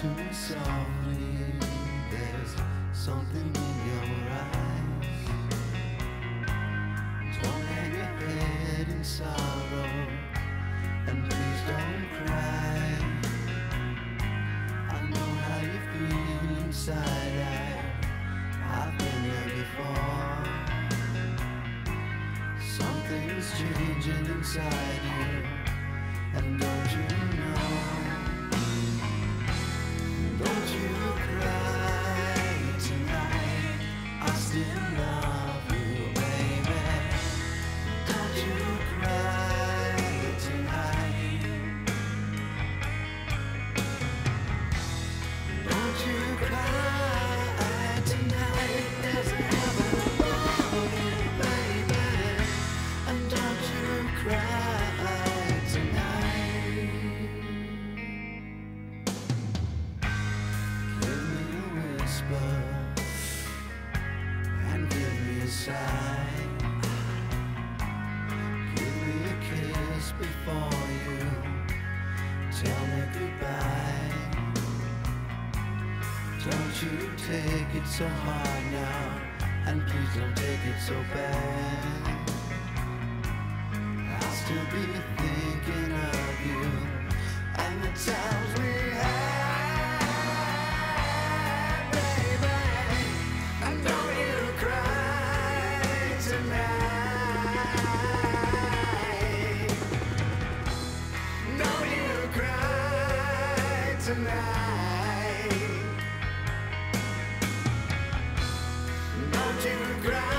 to me softly. There's something in your eyes. Don't hang your head in sorrow, and please don't cry. I know how you feel inside. I, I've been there before. Something's changing inside you, and don't you know? You take it so hard now, and please don't take it so bad. I'll still be thinking of Don't you cry